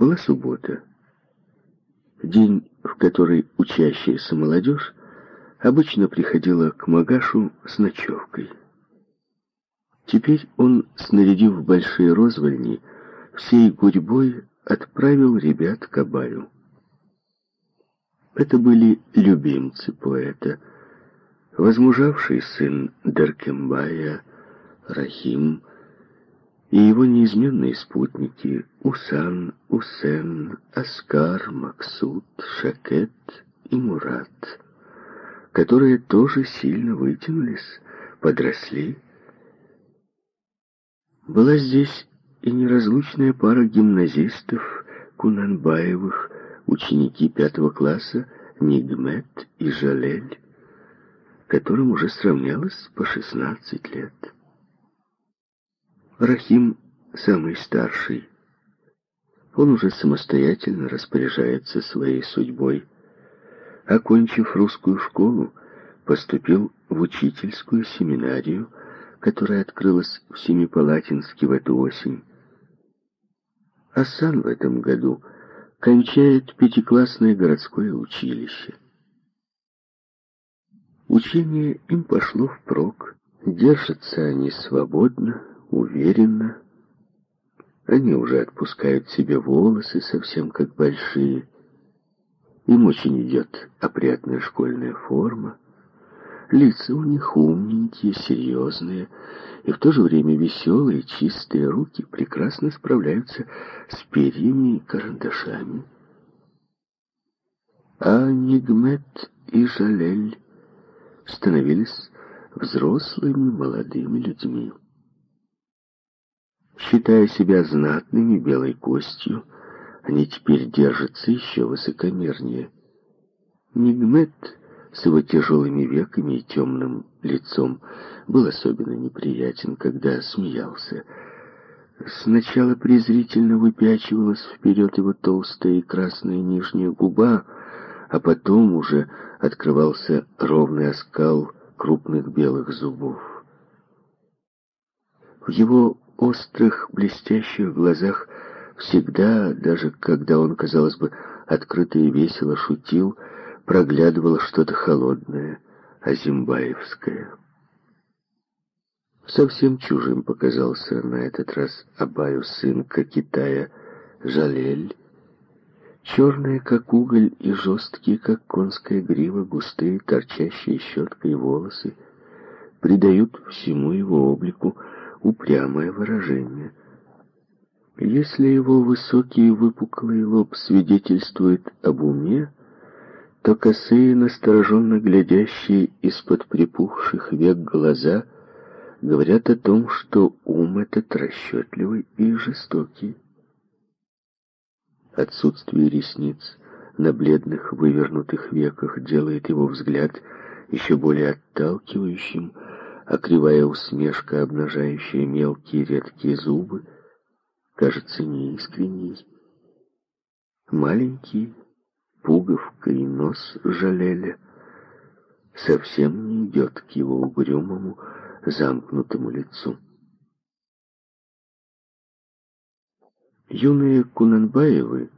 Была суббота. День, в который учащаяся молодежь обычно приходила к Магашу с ночевкой. Теперь он, снарядив большие розвольни, всей гурьбой отправил ребят к Абаю. Это были любимцы поэта, возмужавший сын Даркембая, Рахим, и его неизменные спутники Усан, Усен, Аскар, Максут, Шакет и Мурат, которые тоже сильно вытянулись, подросли. Была здесь и неразлучная пара гимназистов Кунанбаевых, ученики пятого класса Нигмет и Жалель, которым уже сравнялось по шестнадцать лет. Рахим самый старший. Он уже самостоятельно распоряжается своей судьбой. Окончив русскую школу, поступил в учительскую семинарию, которая открылась в Семипалатинске в эту осень. Асан в этом году кончает пятиклассное городское училище. Учение им пошло впрок, держатся они свободно, уверенно. Они уже отпускают себе волосы совсем как большие. Им очень идет опрятная школьная форма. Лица у них умненькие, серьезные, и в то же время веселые, чистые руки прекрасно справляются с перьями и карандашами. А Нигмет и Жалель становились взрослыми молодыми людьми. Считая себя знатными белой костью, они теперь держатся еще высокомернее. Нигмет с его тяжелыми веками и темным лицом был особенно неприятен, когда смеялся. Сначала презрительно выпячивалась вперед его толстая и красная нижняя губа, а потом уже открывался ровный оскал крупных белых зубов. В его острых, блестящих глазах всегда, даже когда он, казалось бы, открыто и весело шутил, проглядывало что-то холодное, азимбаевское. Совсем чужим показался на этот раз Абаю сынка Китая Жалель. Черные, как уголь, и жесткие, как конская грива, густые, торчащие щеткой волосы придают всему его облику упрямое выражение. Если его высокий выпуклый лоб свидетельствует об уме, то косые, настороженно глядящие из-под припухших век глаза говорят о том, что ум этот расчетливый и жестокий. Отсутствие ресниц на бледных вывернутых веках делает его взгляд еще более отталкивающим, а кривая усмешка, обнажающая мелкие редкие зубы, кажется неискренней. Маленький, пуговка и нос жалели, совсем не идет к его угрюмому, замкнутому лицу. Юные Кунанбаевы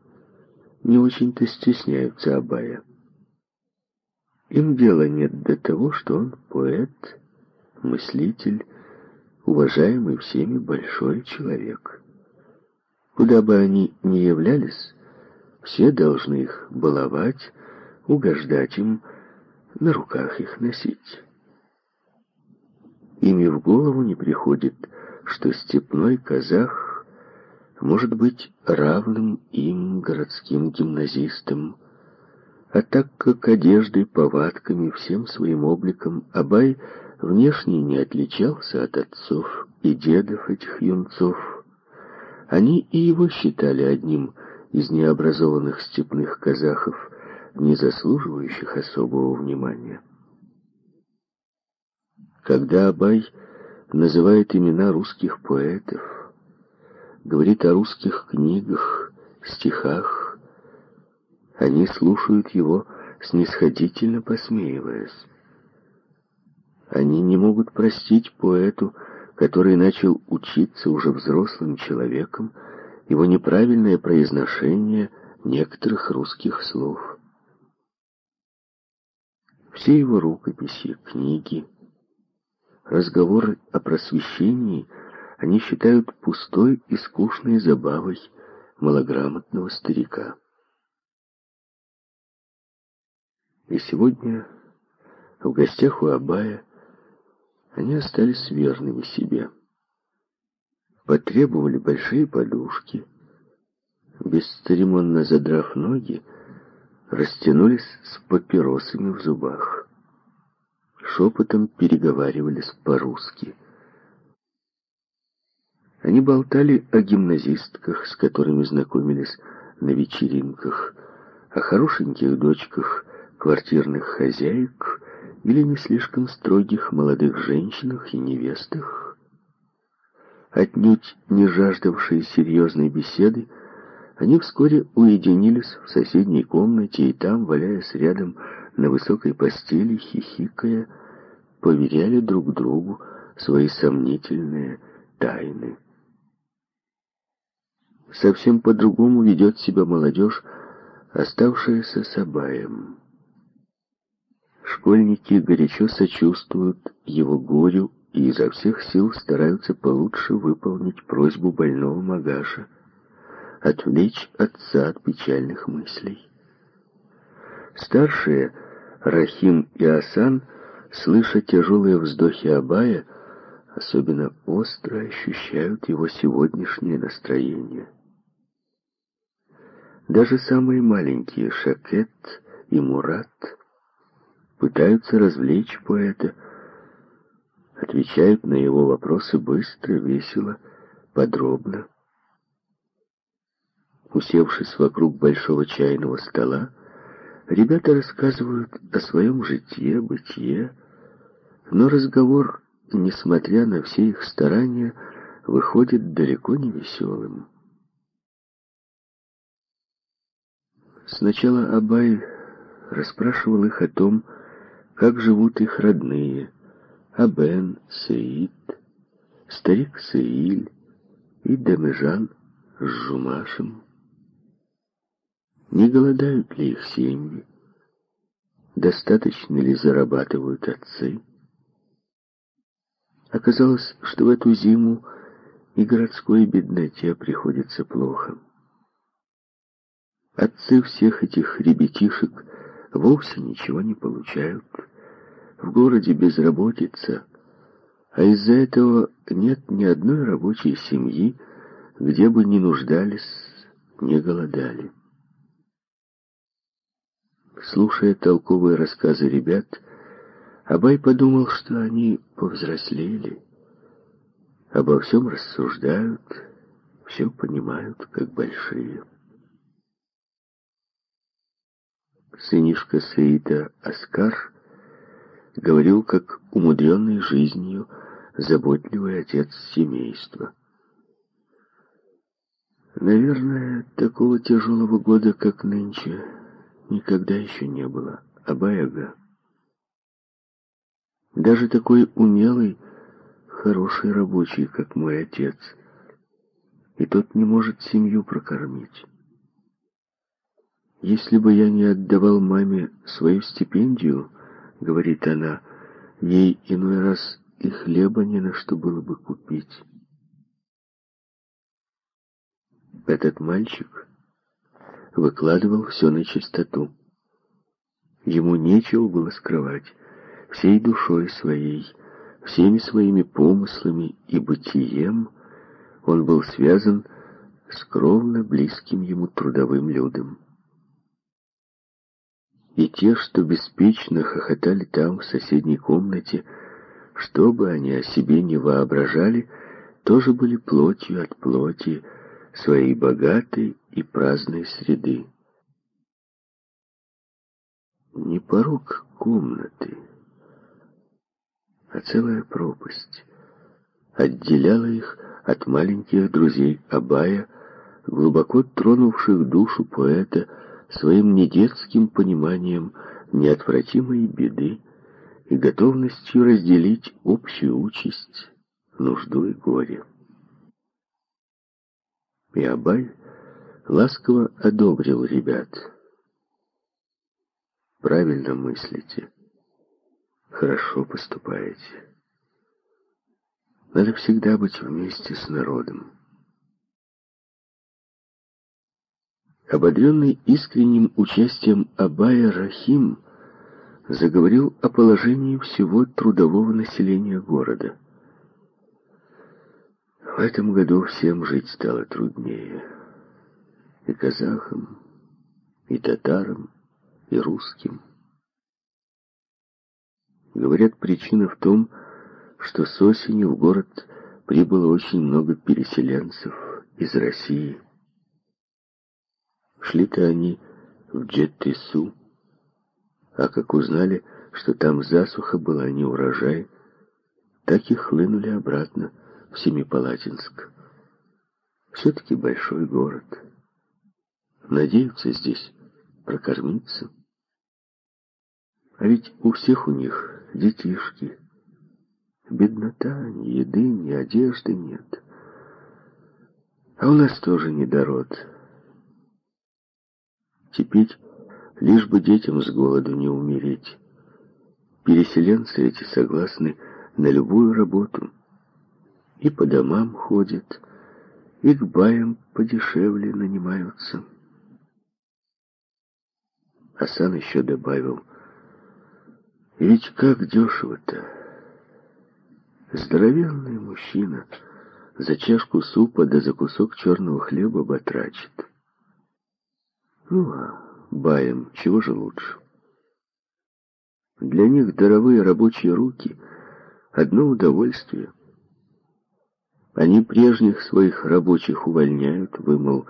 не очень-то стесняются Абая. Им дела нет до того, что он поэт, мыслитель, уважаемый всеми большой человек. Куда бы они ни являлись, все должны их баловать, угождать им, на руках их носить. Ими в голову не приходит, что степной казах может быть равным им городским гимназистам, а так как одеждой, повадками, всем своим обликом Абай внешне не отличался от отцов и дедов этих юнцов, они и его считали одним из необразованных степных казахов, не заслуживающих особого внимания. Когда Абай называет имена русских поэтов, говорит о русских книгах, стихах, они слушают его, снисходительно посмеиваясь. Они не могут простить поэту, который начал учиться уже взрослым человеком его неправильное произношение некоторых русских слов. Все его рукописи, книги, разговоры о просвещении они считают пустой и скучной забавой малограмотного старика. И сегодня в гостях у Абая они остались верными себе. Потребовали большие подушки, бесцеремонно задрав ноги, растянулись с папиросами в зубах. Шепотом переговаривались по-русски. Они болтали о гимназистках, с которыми знакомились на вечеринках, о хорошеньких дочках квартирных хозяек или не слишком строгих молодых женщинах и невестах. Отнюдь не жаждавшие серьезной беседы, они вскоре уединились в соседней комнате и там, валяясь рядом на высокой постели, хихикая, поверяли друг другу свои сомнительные тайны. Совсем по-другому ведет себя молодежь, оставшаяся с Абаем. Школьники горячо сочувствуют его горю и изо всех сил стараются получше выполнить просьбу больного Магаша — отвлечь отца от печальных мыслей. Старшие, Рахим и Асан, слыша тяжелые вздохи Абая, особенно остро ощущают его сегодняшнее настроение. Даже самые маленькие Шакет и Мурат пытаются развлечь поэта, отвечают на его вопросы быстро, весело, подробно. Усевшись вокруг большого чайного стола, ребята рассказывают о своем житье, бытие, но разговор, несмотря на все их старания, выходит далеко не веселым. Сначала Абай расспрашивал их о том, как живут их родные, Абен, Сеид, старик Сеиль и Демежан с Жумашем. Не голодают ли их семьи? Достаточно ли зарабатывают отцы? Оказалось, что в эту зиму и городской бедноте приходится плохо. Отцы всех этих ребятишек вовсе ничего не получают. В городе безработица, а из-за этого нет ни одной рабочей семьи, где бы не нуждались, не голодали. Слушая толковые рассказы ребят, Абай подумал, что они повзрослели, обо всем рассуждают, все понимают, как большие. Сынишка Саида Аскар говорил, как умудренный жизнью, заботливый отец семейства. Наверное, такого тяжелого года, как нынче, никогда еще не было. Абаяга. Даже такой умелый, хороший рабочий, как мой отец, и тот не может семью прокормить. Если бы я не отдавал маме свою стипендию, говорит она, ей иной раз и хлеба не на что было бы купить. Этот мальчик выкладывал все на чистоту. Ему нечего было скрывать. Всей душой своей, всеми своими помыслами и бытием он был связан с кровно близким ему трудовым людом. И те, что беспечно хохотали там, в соседней комнате, что бы они о себе не воображали, тоже были плотью от плоти, своей богатой и праздной среды. Не порог комнаты, а целая пропасть отделяла их от маленьких друзей Абая, глубоко тронувших душу поэта своим недетским пониманием неотвратимой беды и готовностью разделить общую участь, нужду и горе. И Абай ласково одобрил ребят. Правильно мыслите. Хорошо поступаете. Надо всегда быть вместе с народом. Ободренный искренним участием Абая Рахим заговорил о положении всего трудового населения города. В этом году всем жить стало труднее. И казахам, и татарам, и русским. Говорят, причина в том, что с осени в город прибыло очень много переселенцев из России. Шли-то они в Джеттису, а как узнали, что там засуха была, не урожай, так и хлынули обратно в Семипалатинск. Все-таки большой город. Надеются здесь прокормиться. А ведь у всех у них детишки. Беднота, ни еды, ни одежды нет. А у нас тоже недород. Теперь лишь бы детям с голоду не умереть. Переселенцы эти согласны на любую работу. И по домам ходят, и к баям подешевле нанимаются. Асан еще добавил, ведь как дешево-то. Здоровенный мужчина за чашку супа да за кусок черного хлеба батрачит. Ну, баем, чего же лучше? Для них даровые рабочие руки — одно удовольствие. Они прежних своих рабочих увольняют, вы, мол,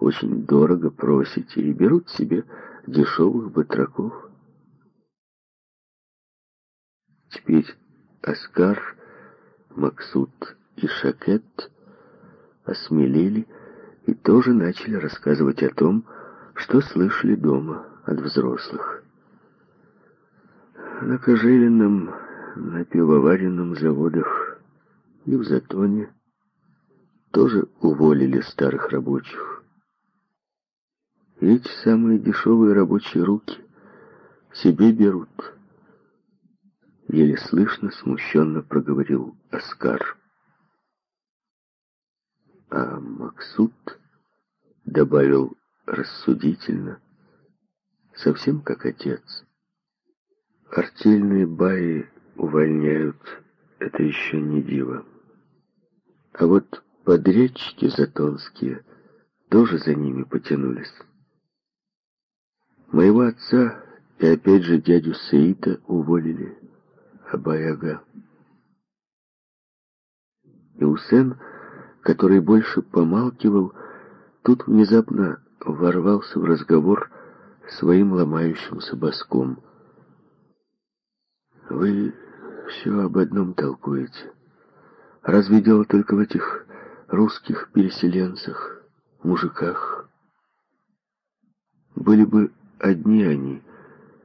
очень дорого просите, и берут себе дешевых батраков. Теперь Оскар, Максут и Шакет осмелели и тоже начали рассказывать о том, что слышали дома от взрослых. На кожевенном, на пивоваренном заводах и в Затоне тоже уволили старых рабочих. Эти самые дешевые рабочие руки себе берут. Еле слышно, смущенно проговорил Оскар. А Максут добавил рассудительно, совсем как отец. Артельные баи увольняют, это еще не диво. А вот подрядчики затонские тоже за ними потянулись. Моего отца и опять же дядю Саита уволили, Абаяга. И Усен, который больше помалкивал, тут внезапно ворвался в разговор своим ломающимся боском. «Вы все об одном толкуете. Разве дело только в этих русских переселенцах, мужиках? Были бы одни они,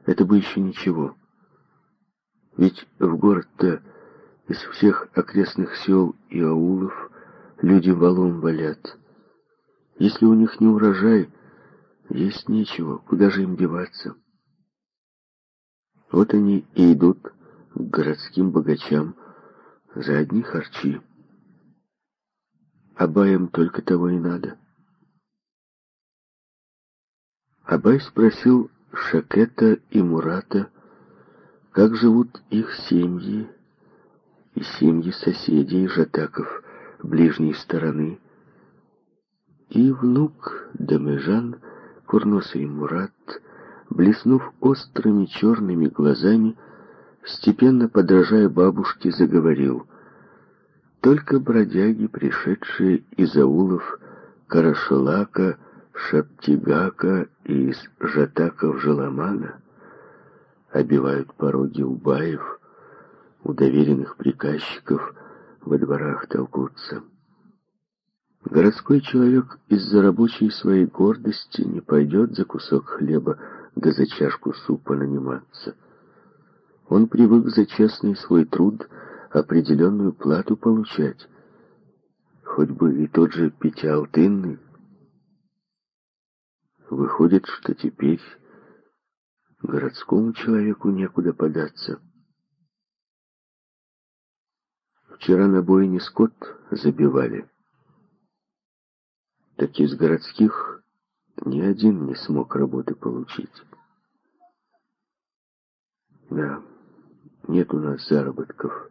это бы еще ничего. Ведь в город-то из всех окрестных сел и аулов люди валом валят». Если у них не урожай, есть нечего, куда же им деваться? Вот они и идут к городским богачам за одни харчи. Абаям только того и надо. Абай спросил Шакета и Мурата, как живут их семьи и семьи соседей жатаков ближней стороны, и внук Дамежан, курносый Мурат, блеснув острыми черными глазами, степенно подражая бабушке, заговорил. Только бродяги, пришедшие из аулов Карашалака, Шаптигака и из жатаков Желамана, обивают пороги убаев, у доверенных приказчиков во дворах толкутся. Городской человек из-за рабочей своей гордости не пойдет за кусок хлеба да за чашку супа наниматься. Он привык за честный свой труд определенную плату получать. хоть бы и тот же Пятиалтынный. Выходит, что теперь городскому человеку некуда податься. Вчера на бойне скот забивали. Так из городских ни один не смог работы получить. Да, нет у нас заработков.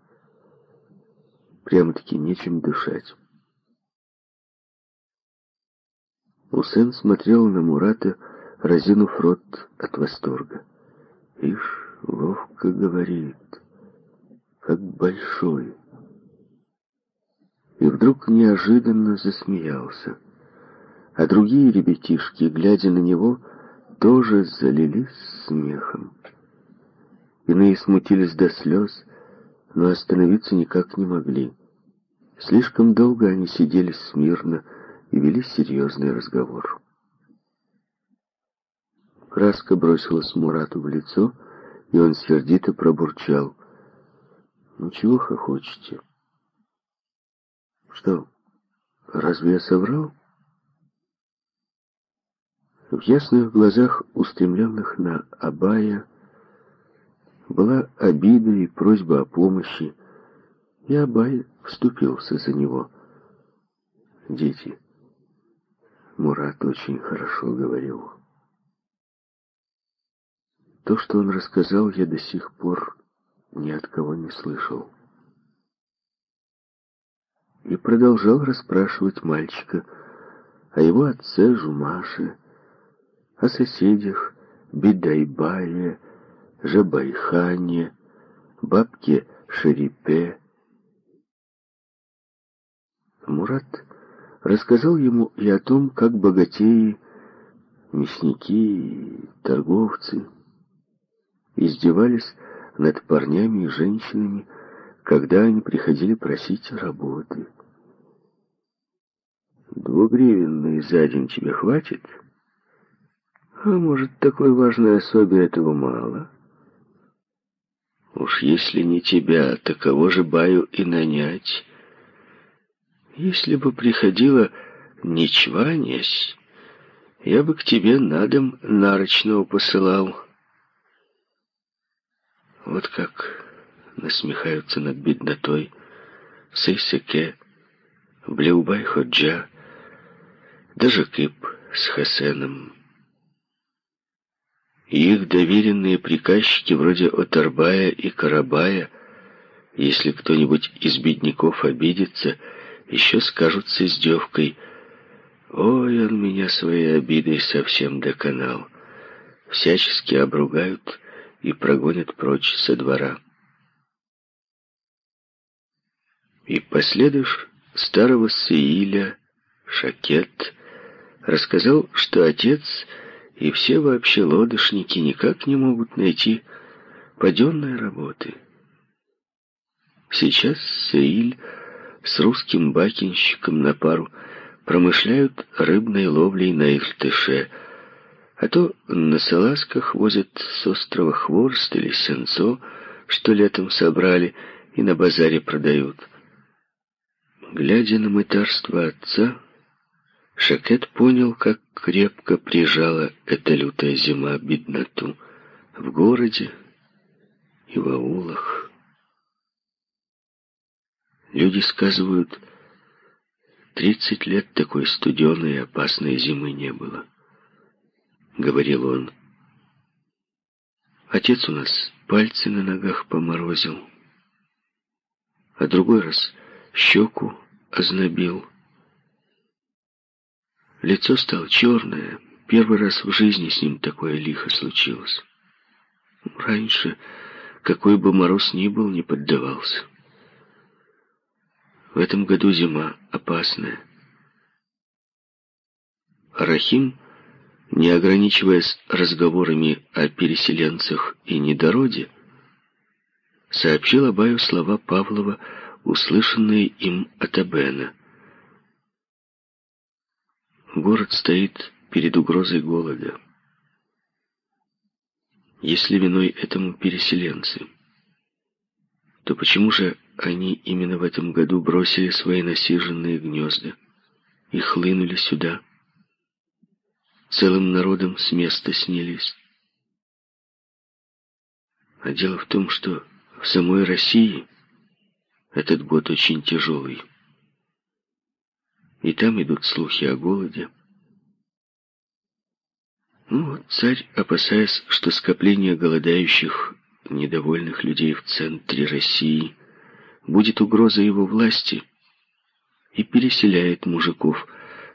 Прямо-таки нечем дышать. Усен смотрел на Мурата, разинув рот от восторга. Ишь, ловко говорит, как большой. И вдруг неожиданно засмеялся. А другие ребятишки, глядя на него, тоже залились смехом. Иные смутились до слез, но остановиться никак не могли. Слишком долго они сидели смирно и вели серьезный разговор. Краска бросилась Мурату в лицо, и он сердито пробурчал. «Ну чего хохочете?» «Что, разве я соврал?» В ясных глазах, устремленных на Абая, была обида и просьба о помощи, и Абай вступился за него. «Дети, Мурат очень хорошо говорил». То, что он рассказал, я до сих пор ни от кого не слышал. И продолжал расспрашивать мальчика о его отце Жумаше, о соседях Бидайбае, Жабайхане, бабке Шерипе. Мурат рассказал ему и о том, как богатеи, мясники и торговцы издевались над парнями и женщинами, когда они приходили просить работы. Двугривенный за день тебе хватит? А может, такой важной особе этого мало? Уж если не тебя, то кого же баю и нанять? Если бы приходила не чванясь, я бы к тебе на дом нарочного посылал. Вот как насмехаются над беднотой Сейсеке, Блеубай-Ходжа, даже Кип с Хасеном. Их доверенные приказчики вроде Отарбая и Карабая, если кто-нибудь из бедняков обидится, еще скажут с издевкой «Ой, он меня своей обидой совсем доконал». Всячески обругают и прогонят прочь со двора. И последуешь старого Сеиля, Шакет, рассказал, что отец и все вообще лодочники никак не могут найти паденной работы. Сейчас Сеиль с русским бакинщиком на пару промышляют рыбной ловлей на Иртыше, а то на салазках возят с острова хворст или сенцо, что летом собрали и на базаре продают. Глядя на мытарство отца, Шакет понял, как крепко прижала эта лютая зима бедноту в городе и в аулах. Люди сказывают, тридцать лет такой студеной и опасной зимы не было говорил он. Отец у нас пальцы на ногах поморозил, а другой раз щеку ознобил. Лицо стало черное. Первый раз в жизни с ним такое лихо случилось. Раньше, какой бы мороз ни был, не поддавался. В этом году зима опасная. Рахим не ограничиваясь разговорами о переселенцах и недороде, сообщил Абаю слова Павлова, услышанные им от Абена. Город стоит перед угрозой голода. Если виной этому переселенцы, то почему же они именно в этом году бросили свои насиженные гнезда и хлынули сюда. Целым народом с места снялись. А дело в том, что в самой России этот год очень тяжелый. И там идут слухи о голоде. Ну вот царь, опасаясь, что скопление голодающих, недовольных людей в центре России будет угроза его власти, и переселяет мужиков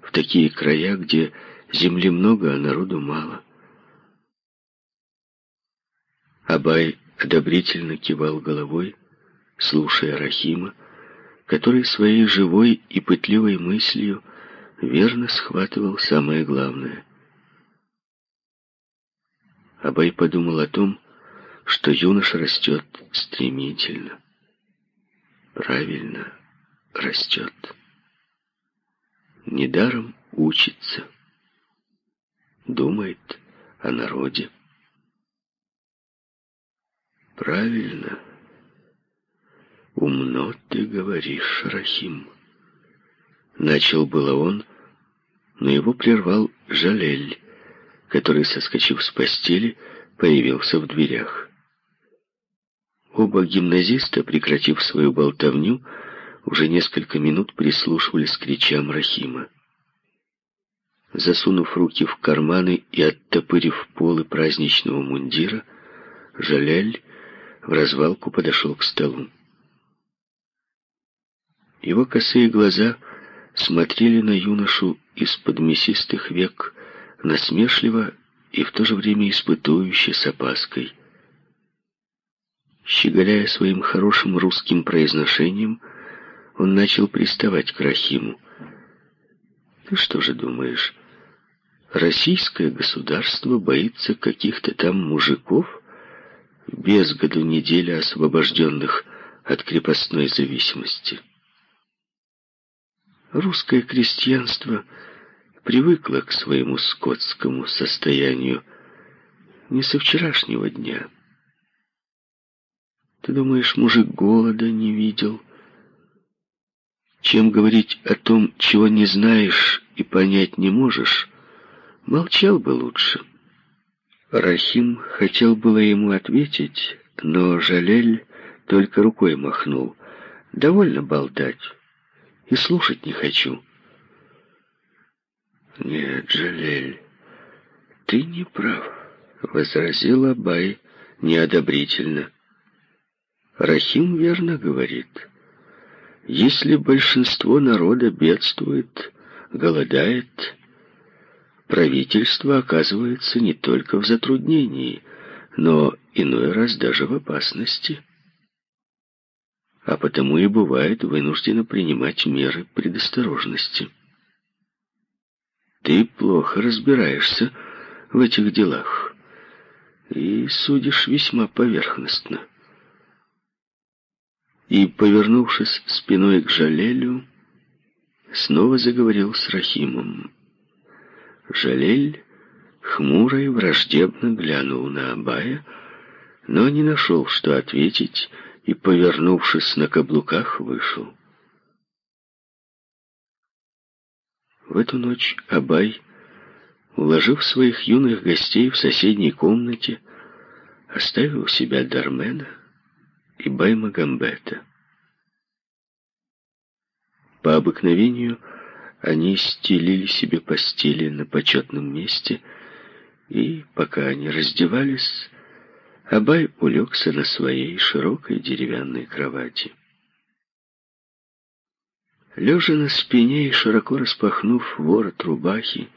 в такие края, где земли много, а народу мало. Абай одобрительно кивал головой, слушая Рахима, который своей живой и пытливой мыслью верно схватывал самое главное. Абай подумал о том, что юноша растет стремительно. Правильно растет. Недаром учится. Думает о народе. Правильно. Умно ты говоришь, Рахим. Начал было он, но его прервал Жалель, который, соскочив с постели, появился в дверях. Оба гимназиста, прекратив свою болтовню, уже несколько минут прислушивались к речам Рахима. Засунув руки в карманы и оттопырив полы праздничного мундира, Жаляль в развалку подошел к столу. Его косые глаза смотрели на юношу из-под мясистых век, насмешливо и в то же время испытующе с опаской. Щеголяя своим хорошим русским произношением, он начал приставать к Рахиму. «Ты что же думаешь, российское государство боится каких-то там мужиков?» без году недели освобожденных от крепостной зависимости. Русское крестьянство привыкло к своему скотскому состоянию не со вчерашнего дня. Ты думаешь, мужик голода не видел? Чем говорить о том, чего не знаешь и понять не можешь, молчал бы лучше. — Рахим хотел было ему ответить, но Жалель только рукой махнул. «Довольно болтать. И слушать не хочу». «Нет, Жалель, ты не прав», — возразил Абай неодобрительно. «Рахим верно говорит. Если большинство народа бедствует, голодает, правительство оказывается не только в затруднении, но иной раз даже в опасности. А потому и бывает вынуждено принимать меры предосторожности. Ты плохо разбираешься в этих делах и судишь весьма поверхностно. И, повернувшись спиной к Жалелю, снова заговорил с Рахимом. Жалель хмуро и враждебно глянул на Абая, но не нашел, что ответить, и, повернувшись на каблуках, вышел. В эту ночь Абай, уложив своих юных гостей в соседней комнате, оставил у себя Дармена и Баймагамбета. По обыкновению, они стелили себе постели на почетном месте, и, пока они раздевались, Абай улегся на своей широкой деревянной кровати. Лежа на спине и широко распахнув ворот рубахи,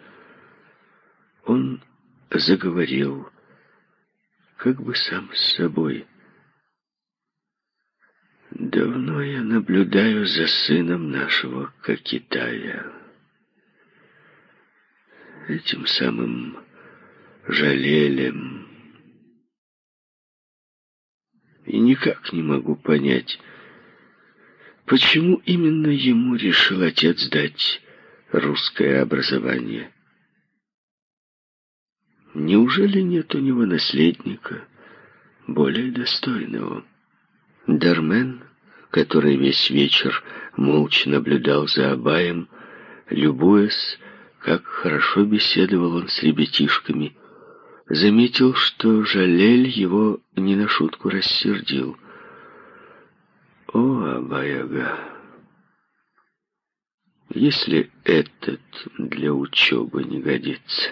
он заговорил, как бы сам с собой. «Давно я наблюдаю за сыном нашего Кокитая» этим самым жалелем. И никак не могу понять, почему именно ему решил отец дать русское образование. Неужели нет у него наследника более достойного? Дармен, который весь вечер молча наблюдал за Абаем, любуясь, как хорошо беседовал он с ребятишками, заметил, что Жалель его не на шутку рассердил. «О, Абаяга, если этот для учебы не годится,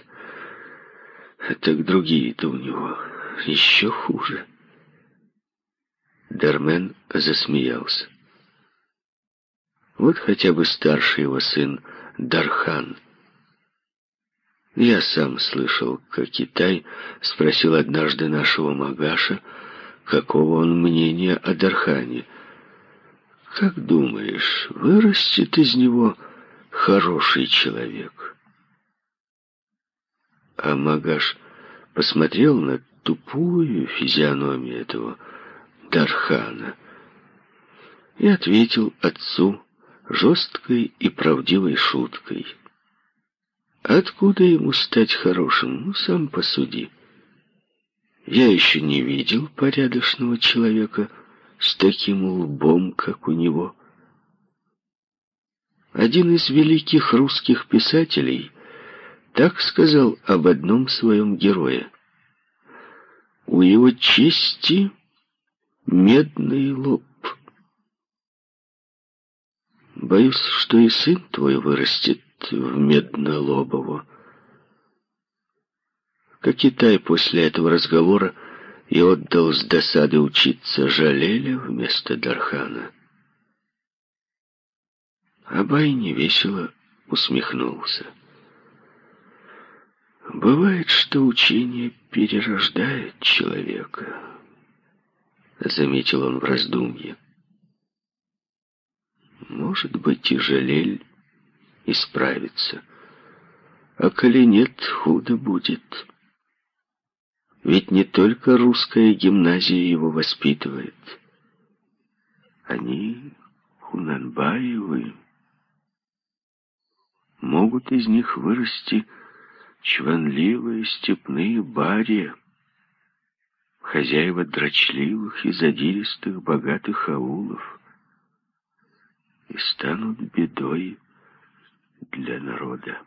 так другие-то у него еще хуже». Дармен засмеялся. Вот хотя бы старший его сын Дархан. Я сам слышал, как Китай спросил однажды нашего Магаша, какого он мнения о Дархане. Как думаешь, вырастет из него хороший человек? А Магаш посмотрел на тупую физиономию этого Дархана и ответил отцу жесткой и правдивой шуткой. Откуда ему стать хорошим? Ну, сам посуди. Я еще не видел порядочного человека с таким лбом, как у него. Один из великих русских писателей так сказал об одном своем герое. У его чести медный лоб. Боюсь, что и сын твой вырастет в меднолобово. Как Китай после этого разговора и отдал с досады учиться Жалеля вместо Дархана. Абай невесело усмехнулся. Бывает, что учение перерождает человека, заметил он в раздумье. Может быть, и Жалель исправится. А коли нет, худо будет. Ведь не только русская гимназия его воспитывает. Они хунанбаевы. Могут из них вырасти чванливые степные бари, хозяева дрочливых и задиристых богатых аулов и станут бедой для народа.